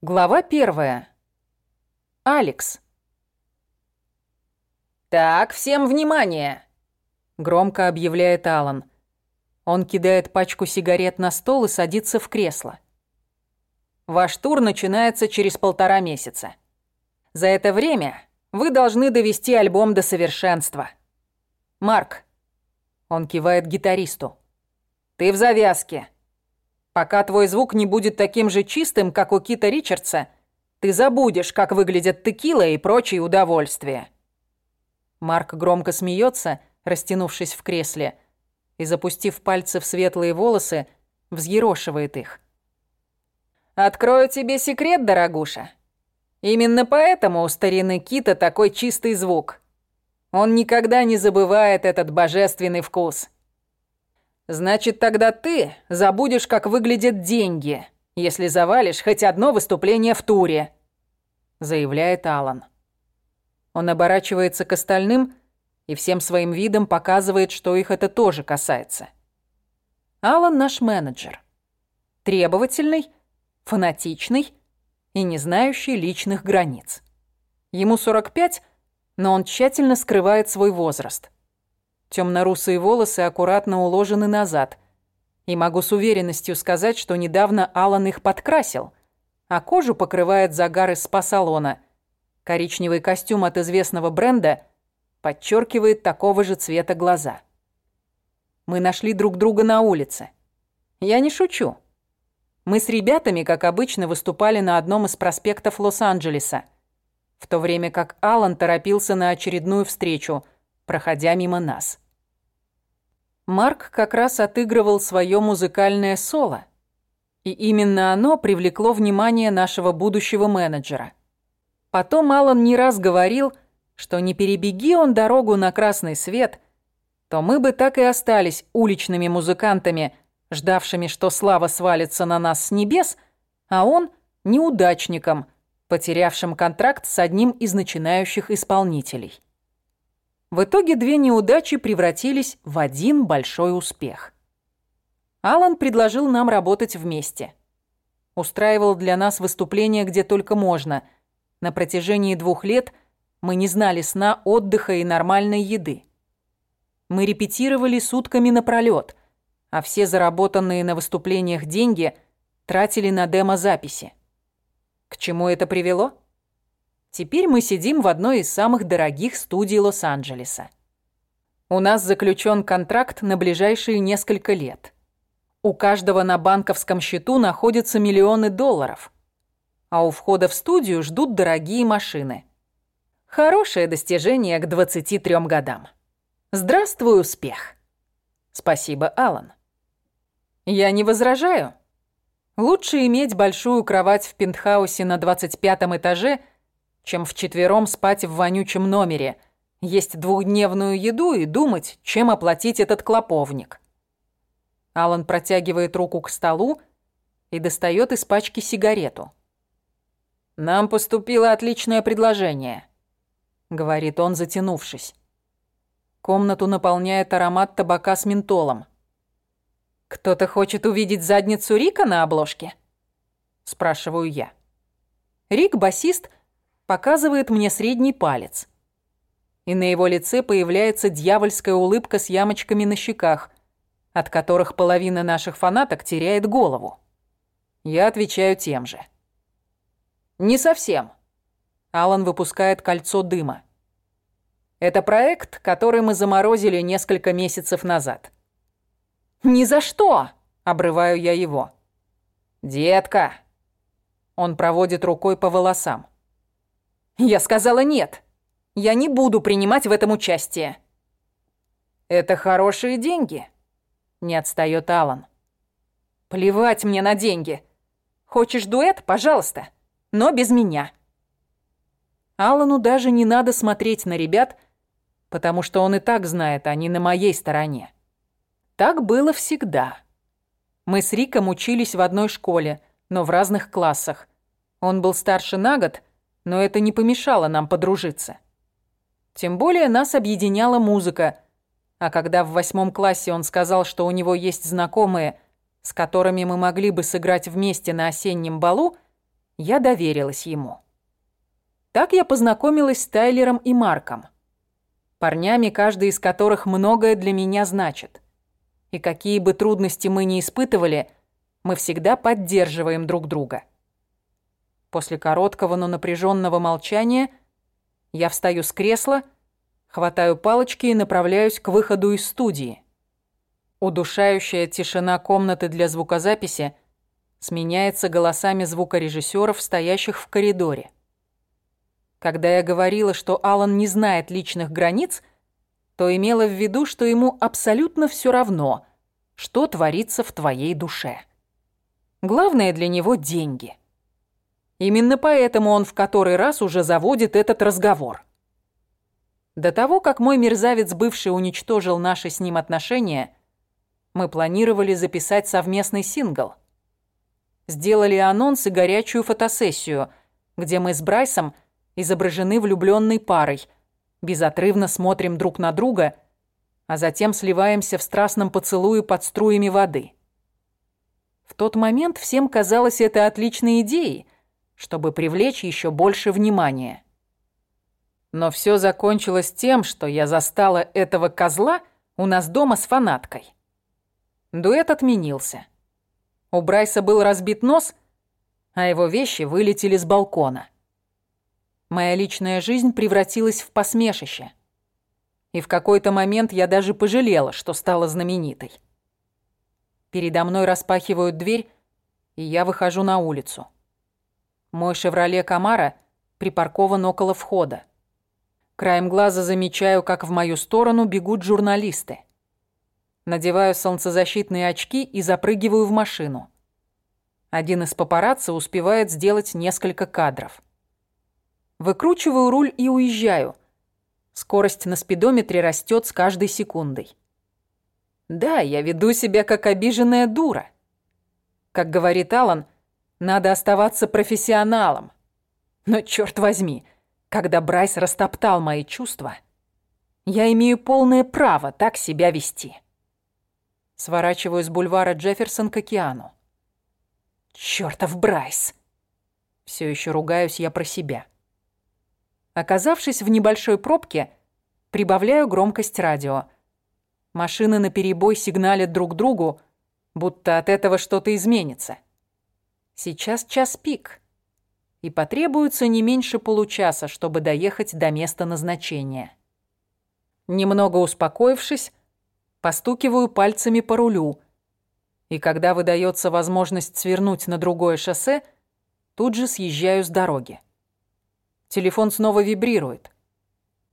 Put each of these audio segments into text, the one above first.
Глава первая. Алекс. «Так, всем внимание!» — громко объявляет Алан. Он кидает пачку сигарет на стол и садится в кресло. «Ваш тур начинается через полтора месяца. За это время вы должны довести альбом до совершенства. Марк, он кивает гитаристу, ты в завязке. Пока твой звук не будет таким же чистым, как у Кита Ричардса, ты забудешь, как выглядят текила и прочие удовольствия. Марк громко смеется, растянувшись в кресле, и, запустив пальцы в светлые волосы, взъерошивает их. «Открою тебе секрет, дорогуша. Именно поэтому у старины Кита такой чистый звук. Он никогда не забывает этот божественный вкус». Значит, тогда ты забудешь, как выглядят деньги, если завалишь хоть одно выступление в туре, заявляет Алан. Он оборачивается к остальным и всем своим видом показывает, что их это тоже касается. Алан наш менеджер. Требовательный, фанатичный и не знающий личных границ. Ему 45, но он тщательно скрывает свой возраст – Темно-русые волосы аккуратно уложены назад. И могу с уверенностью сказать, что недавно Алан их подкрасил, а кожу покрывает загар из спа-салона. Коричневый костюм от известного бренда подчеркивает такого же цвета глаза. Мы нашли друг друга на улице. Я не шучу. Мы с ребятами, как обычно, выступали на одном из проспектов Лос-Анджелеса, в то время как Алан торопился на очередную встречу – проходя мимо нас. Марк как раз отыгрывал свое музыкальное соло, и именно оно привлекло внимание нашего будущего менеджера. Потом Алан не раз говорил, что не перебеги он дорогу на красный свет, то мы бы так и остались уличными музыкантами, ждавшими, что слава свалится на нас с небес, а он – неудачником, потерявшим контракт с одним из начинающих исполнителей. В итоге две неудачи превратились в один большой успех. Алан предложил нам работать вместе. Устраивал для нас выступления где только можно. На протяжении двух лет мы не знали сна, отдыха и нормальной еды. Мы репетировали сутками напролёт, а все заработанные на выступлениях деньги тратили на демозаписи. К чему это привело? Теперь мы сидим в одной из самых дорогих студий Лос-Анджелеса. У нас заключен контракт на ближайшие несколько лет. У каждого на банковском счету находятся миллионы долларов. А у входа в студию ждут дорогие машины. Хорошее достижение к 23 годам. Здравствуй, успех. Спасибо, Алан. Я не возражаю. Лучше иметь большую кровать в пентхаусе на 25 этаже – чем вчетвером спать в вонючем номере, есть двухдневную еду и думать, чем оплатить этот клоповник. Алан протягивает руку к столу и достает из пачки сигарету. «Нам поступило отличное предложение», — говорит он, затянувшись. Комнату наполняет аромат табака с ментолом. «Кто-то хочет увидеть задницу Рика на обложке?» — спрашиваю я. Рик, басист, показывает мне средний палец. И на его лице появляется дьявольская улыбка с ямочками на щеках, от которых половина наших фанаток теряет голову. Я отвечаю тем же. Не совсем. Алан выпускает кольцо дыма. Это проект, который мы заморозили несколько месяцев назад. «Ни за что!» — обрываю я его. «Детка!» Он проводит рукой по волосам. Я сказала нет. Я не буду принимать в этом участие. Это хорошие деньги. Не отстаёт Алан. Плевать мне на деньги. Хочешь дуэт? Пожалуйста. Но без меня. Алану даже не надо смотреть на ребят, потому что он и так знает, они на моей стороне. Так было всегда. Мы с Риком учились в одной школе, но в разных классах. Он был старше на год, но это не помешало нам подружиться. Тем более нас объединяла музыка, а когда в восьмом классе он сказал, что у него есть знакомые, с которыми мы могли бы сыграть вместе на осеннем балу, я доверилась ему. Так я познакомилась с Тайлером и Марком. Парнями, каждый из которых многое для меня значит. И какие бы трудности мы ни испытывали, мы всегда поддерживаем друг друга. После короткого, но напряженного молчания я встаю с кресла, хватаю палочки и направляюсь к выходу из студии. Удушающая тишина комнаты для звукозаписи сменяется голосами звукорежиссеров, стоящих в коридоре. Когда я говорила, что Алан не знает личных границ, то имела в виду, что ему абсолютно все равно, что творится в твоей душе. Главное для него – деньги. Именно поэтому он в который раз уже заводит этот разговор. До того, как мой мерзавец бывший уничтожил наши с ним отношения, мы планировали записать совместный сингл. Сделали анонс и горячую фотосессию, где мы с Брайсом изображены влюбленной парой, безотрывно смотрим друг на друга, а затем сливаемся в страстном поцелуе под струями воды. В тот момент всем казалось это отличной идеей – чтобы привлечь еще больше внимания. Но все закончилось тем, что я застала этого козла у нас дома с фанаткой. Дуэт отменился. У Брайса был разбит нос, а его вещи вылетели с балкона. Моя личная жизнь превратилась в посмешище. И в какой-то момент я даже пожалела, что стала знаменитой. Передо мной распахивают дверь, и я выхожу на улицу. Мой «Шевроле Камара» припаркован около входа. Краем глаза замечаю, как в мою сторону бегут журналисты. Надеваю солнцезащитные очки и запрыгиваю в машину. Один из папарацци успевает сделать несколько кадров. Выкручиваю руль и уезжаю. Скорость на спидометре растет с каждой секундой. Да, я веду себя как обиженная дура. Как говорит Алан, надо оставаться профессионалом. Но черт возьми, когда Брайс растоптал мои чувства, я имею полное право так себя вести. Сворачиваю с бульвара Джефферсон к океану. Чёртов Брайс! Все еще ругаюсь я про себя. Оказавшись в небольшой пробке, прибавляю громкость радио. Машины наперебой сигналят друг другу, будто от этого что-то изменится. Сейчас час пик, и потребуется не меньше получаса, чтобы доехать до места назначения. Немного успокоившись, постукиваю пальцами по рулю, и когда выдается возможность свернуть на другое шоссе, тут же съезжаю с дороги. Телефон снова вибрирует.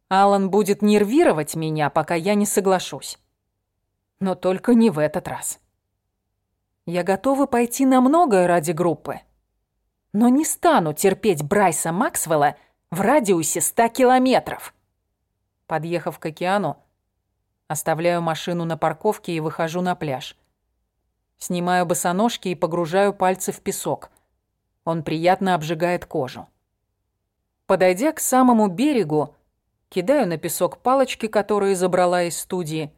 Алан будет нервировать меня, пока я не соглашусь. Но только не в этот раз. Я готова пойти на многое ради группы. Но не стану терпеть Брайса Максвелла в радиусе ста километров. Подъехав к океану, оставляю машину на парковке и выхожу на пляж. Снимаю босоножки и погружаю пальцы в песок. Он приятно обжигает кожу. Подойдя к самому берегу, кидаю на песок палочки, которые забрала из студии,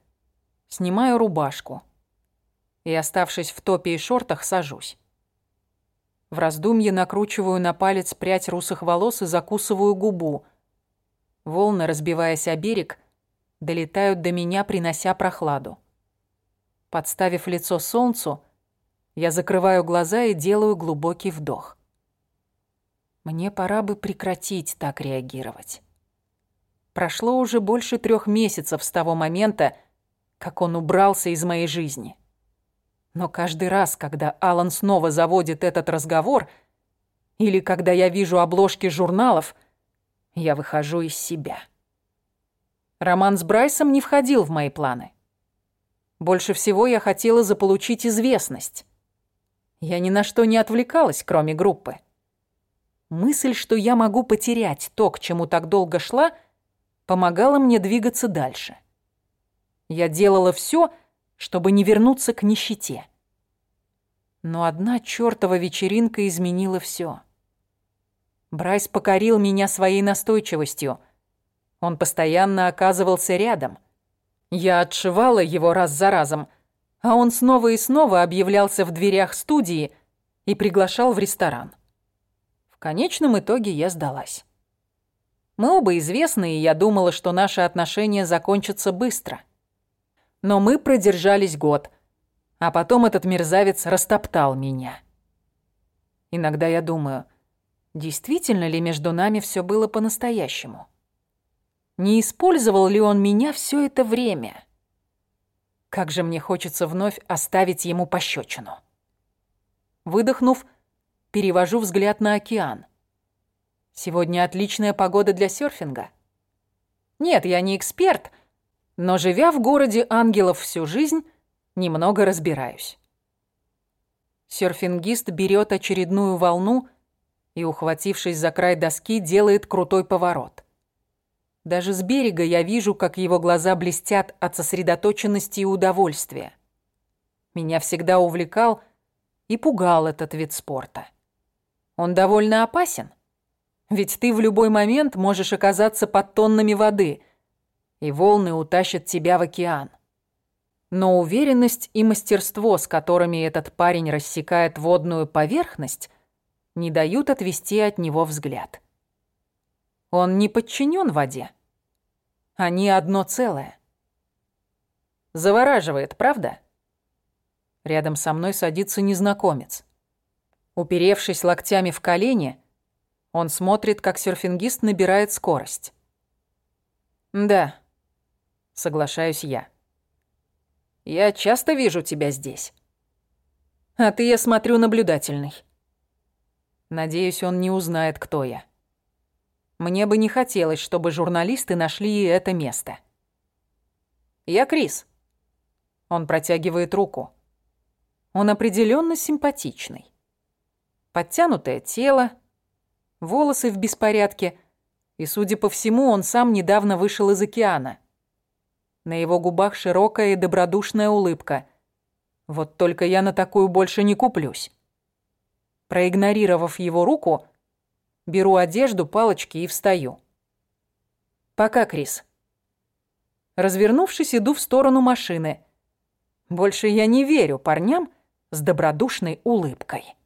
снимаю рубашку и, оставшись в топе и шортах, сажусь. В раздумье накручиваю на палец прядь русых волос и закусываю губу. Волны, разбиваясь о берег, долетают до меня, принося прохладу. Подставив лицо солнцу, я закрываю глаза и делаю глубокий вдох. Мне пора бы прекратить так реагировать. Прошло уже больше трех месяцев с того момента, как он убрался из моей жизни. Но каждый раз, когда Алан снова заводит этот разговор, или когда я вижу обложки журналов, я выхожу из себя. Роман с Брайсом не входил в мои планы. Больше всего я хотела заполучить известность. Я ни на что не отвлекалась, кроме группы. Мысль, что я могу потерять то, к чему так долго шла, помогала мне двигаться дальше. Я делала все, чтобы не вернуться к нищете. Но одна чёртова вечеринка изменила всё. Брайс покорил меня своей настойчивостью. Он постоянно оказывался рядом. Я отшивала его раз за разом, а он снова и снова объявлялся в дверях студии и приглашал в ресторан. В конечном итоге я сдалась. Мы оба известны, и я думала, что наши отношения закончатся быстро. Но мы продержались год, а потом этот мерзавец растоптал меня. Иногда я думаю, действительно ли между нами все было по-настоящему? Не использовал ли он меня все это время? Как же мне хочется вновь оставить ему пощечину. Выдохнув, перевожу взгляд на океан. Сегодня отличная погода для серфинга. Нет, я не эксперт, но живя в городе ангелов всю жизнь, немного разбираюсь. Серфингист берет очередную волну и, ухватившись за край доски, делает крутой поворот. Даже с берега я вижу, как его глаза блестят от сосредоточенности и удовольствия. Меня всегда увлекал и пугал этот вид спорта. Он довольно опасен, ведь ты в любой момент можешь оказаться под тоннами воды, и волны утащат тебя в океан. Но уверенность и мастерство, с которыми этот парень рассекает водную поверхность, не дают отвести от него взгляд. Он не подчинен воде. Они одно целое. Завораживает, правда? Рядом со мной садится незнакомец. Уперевшись локтями в колени, он смотрит, как серфингист набирает скорость. «Да», — соглашаюсь я. Я часто вижу тебя здесь. А ты, я смотрю, наблюдательный. Надеюсь, он не узнает, кто я. Мне бы не хотелось, чтобы журналисты нашли это место. Я Крис. Он протягивает руку. Он определенно симпатичный. Подтянутое тело, волосы в беспорядке, и, судя по всему, он сам недавно вышел из океана. На его губах широкая и добродушная улыбка. Вот только я на такую больше не куплюсь. Проигнорировав его руку, беру одежду, палочки и встаю. «Пока, Крис». Развернувшись, иду в сторону машины. Больше я не верю парням с добродушной улыбкой.